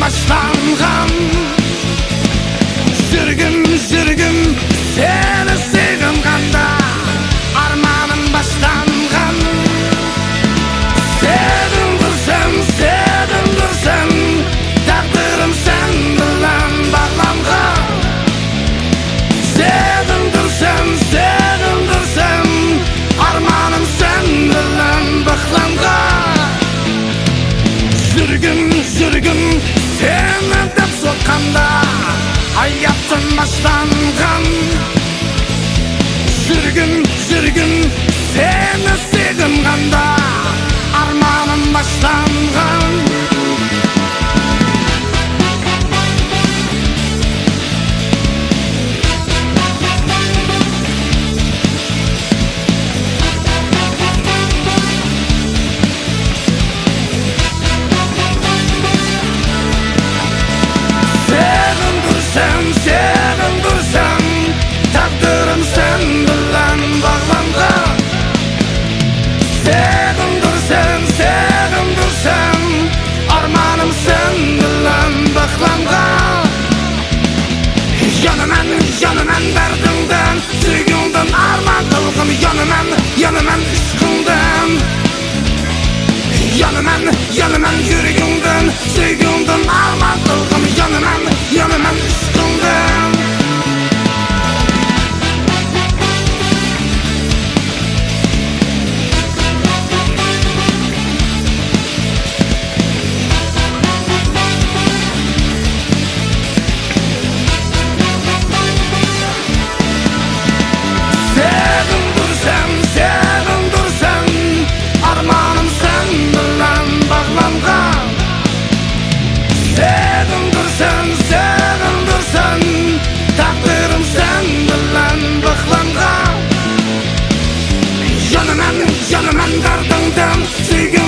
бастанған жүргім жүргім сені сағынғанда арманым бастанған сен құрсың сен құрсың тағдырым сен білән бағланған сен құрсың сен құрсың арманым сен білән бақланған жүргім жүргім сені деп соққанда аяптан мақтанған жүргін жүргін сені сағынғанда арманым мақтан Yanım yanımen Sing